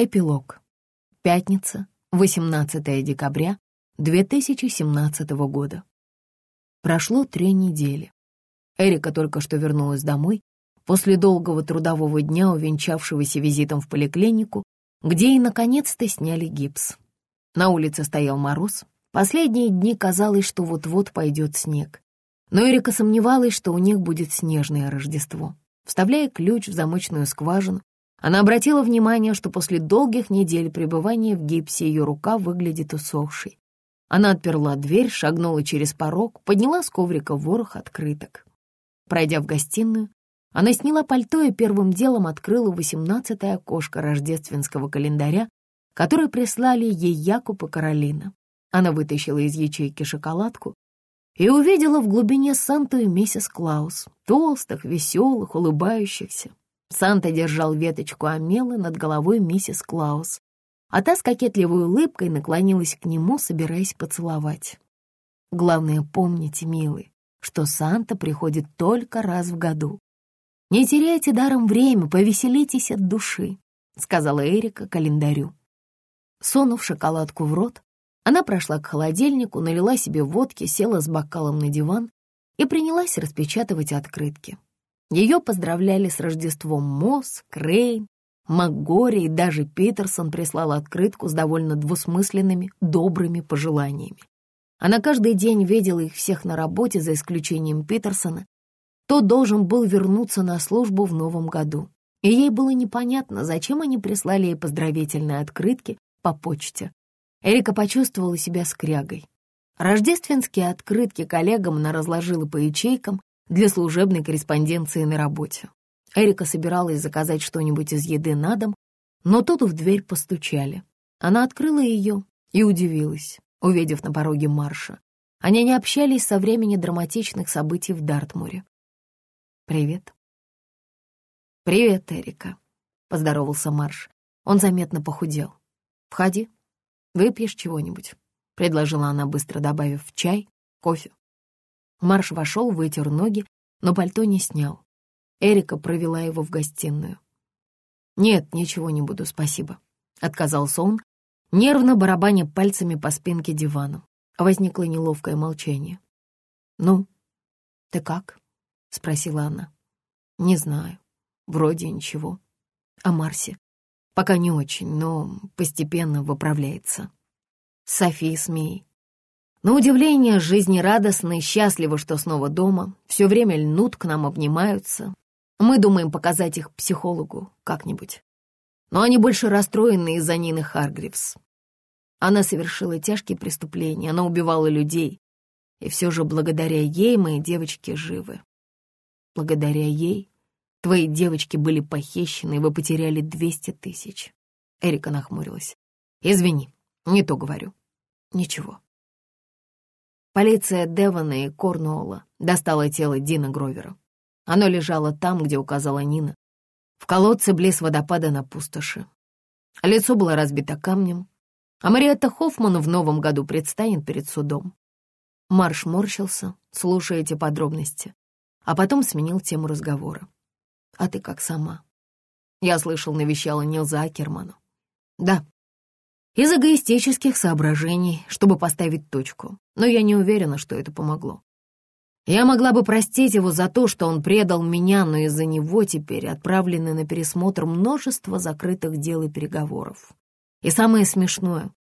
Эпилог. Пятница, 18 декабря 2017 года. Прошло три недели. Эрика только что вернулась домой после долгого трудового дня, увенчавшегося визитом в поликлинику, где ей наконец-то сняли гипс. На улице стоял мороз. Последние дни казалось, что вот-вот пойдет снег. Но Эрика сомневалась, что у них будет снежное Рождество. Вставляя ключ в замочную скважину, она обратила внимание, что после долгих недель пребывания в гипсе ее рука выглядит усохшей. Она отперла дверь, шагнула через порог, подняла с коврика ворох открыток. Пройдя в гостиную, она сняла пальто и первым делом открыла восемнадцатое окошко рождественского календаря, которое прислали ей Якуб и Каролина. Она вытащила из ячейки шоколадку и увидела в глубине Санту и миссис Клаус, толстых, веселых, улыбающихся. Санта держал веточку амелы над головой миссис Клаус, а та с кокетливой улыбкой наклонилась к нему, собираясь поцеловать. Главное, помните, милый, что Санта приходит только раз в году. «Не теряйте даром время, повеселитесь от души», — сказала Эрика календарю. Сунув шоколадку в рот, она прошла к холодильнику, налила себе водки, села с бокалом на диван и принялась распечатывать открытки. Ее поздравляли с Рождеством Мосс, Крейн, МакГори и даже Питерсон прислал открытку с довольно двусмысленными, добрыми пожеланиями. Она каждый день видела их всех на работе, за исключением Питерсона. Тот должен был вернуться на службу в новом году. И ей было непонятно, зачем они прислали ей поздравительные открытки по почте. Эрика почувствовала себя скрягой. Рождественские открытки коллегам она разложила по ячейкам, для служебной корреспонденции на работе. Эрика собиралась заказать что-нибудь из еды на дом, но тут в дверь постучали. Она открыла ее и удивилась, увидев на пороге Марша. Они не общались со времени драматичных событий в Дартмуре. «Привет». «Привет, Эрика», — поздоровался Марш. Он заметно похудел. «Входи, выпьешь чего-нибудь», — предложила она, быстро добавив чай, кофе. Марш вошел, вытер ноги, но пальто не снял. Эрика провела его в гостиную. «Нет, ничего не буду, спасибо», — отказался он, нервно барабаня пальцами по спинке дивана. Возникло неловкое молчание. «Ну, ты как?» — спросила она. «Не знаю. Вроде ничего. А Марсе? Пока не очень, но постепенно выправляется. Софи с на удивление, жизнерадостны, счастливы, что снова дома, все время льнут к нам, обнимаются. Мы думаем показать их психологу как-нибудь. Но они больше расстроены из-за Нины Харгривс. Она совершила тяжкие преступления, она убивала людей. И все же благодаря ей мои девочки живы. Благодаря ей твои девочки были похищены, и вы потеряли 200 тысяч. Эрика нахмурилась. Извини, не то говорю. Ничего. Полиция Девона и Корнуолла достала тело Дина Гровера. Оно лежало там, где указала Нина, в колодце близ водопада на пустоши. Лицо было разбито камнем, а Мариетта Хоффман в новом году предстанет перед судом. Марш морщился, слушая эти подробности, а потом сменил тему разговора. «А ты как сама?» Я слышал, навещала Нилза Акерману. «Да, из эгоистических соображений, чтобы поставить точку, но я не уверена, что это помогло. Я могла бы простить его за то, что он предал меня, но из-за него теперь отправлены на пересмотр множество закрытых дел и переговоров. И самое смешное,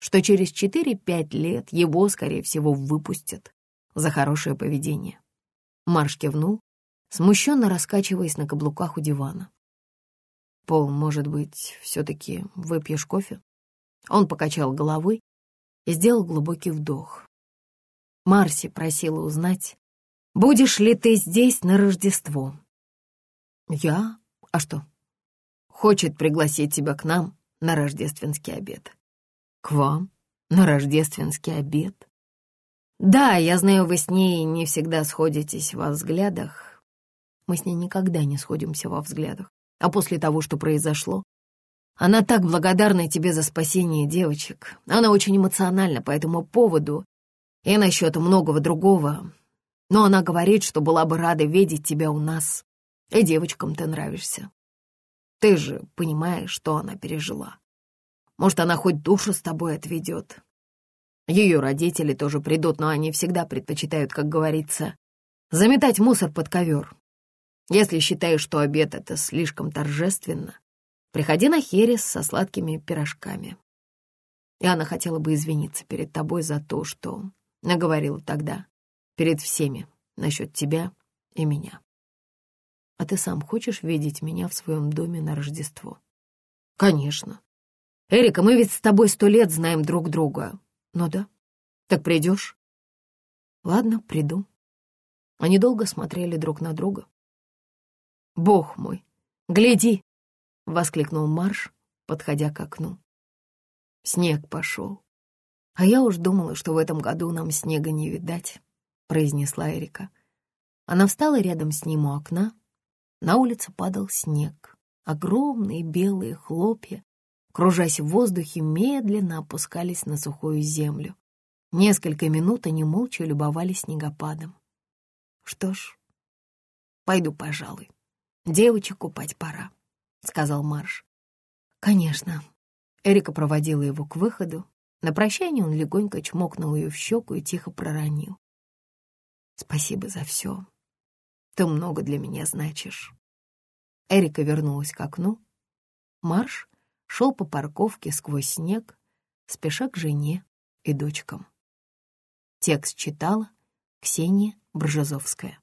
что через 4-5 лет его, скорее всего, выпустят за хорошее поведение. Марш кивнул, смущенно раскачиваясь на каблуках у дивана. «Пол, может быть, все-таки выпьешь кофе?» Он покачал головой и сделал глубокий вдох. Марси просила узнать, будешь ли ты здесь на Рождество. Я? А что? Хочет пригласить тебя к нам на рождественский обед. К вам? На рождественский обед? Да, я знаю, вы с ней не всегда сходитесь во взглядах. Мы с ней никогда не сходимся во взглядах. А после того, что произошло, она так благодарна тебе за спасение девочек. Она очень эмоциональна по этому поводу и насчет многого другого. Но она говорит, что была бы рада видеть тебя у нас. И девочкам ты нравишься. Ты же понимаешь, что она пережила. Может, она хоть душу с тобой отведет. Ее родители тоже придут, но они всегда предпочитают, как говорится, заметать мусор под ковер. Если считаешь, что обед — это слишком торжественно, приходи на херес со сладкими пирожками. И она хотела бы извиниться перед тобой за то, что наговорила тогда, перед всеми, насчет тебя и меня. А ты сам хочешь видеть меня в своем доме на Рождество? Конечно. Эрика, мы ведь с тобой сто лет знаем друг друга. Ну да. Так придешь? Ладно, приду. Они долго смотрели друг на друга. «Бог мой, гляди!» — воскликнул Марш, подходя к окну. Снег пошел. «А я уж думала, что в этом году нам снега не видать», — произнесла Эрика. Она встала рядом с ним у окна. На улице падал снег. Огромные белые хлопья, кружась в воздухе, медленно опускались на сухую землю. Несколько минут они молча любовались снегопадом. «Что ж, пойду, пожалуй. Девочек купать пора», — сказал Марш. «Конечно». Эрика проводила его к выходу. На прощание он легонько чмокнул ее в щеку и тихо проронил. «Спасибо за все. Ты много для меня значишь». Эрика вернулась к окну. Марш шел по парковке сквозь снег, спеша к жене и дочкам. Текст читала Ксения Бржазовская.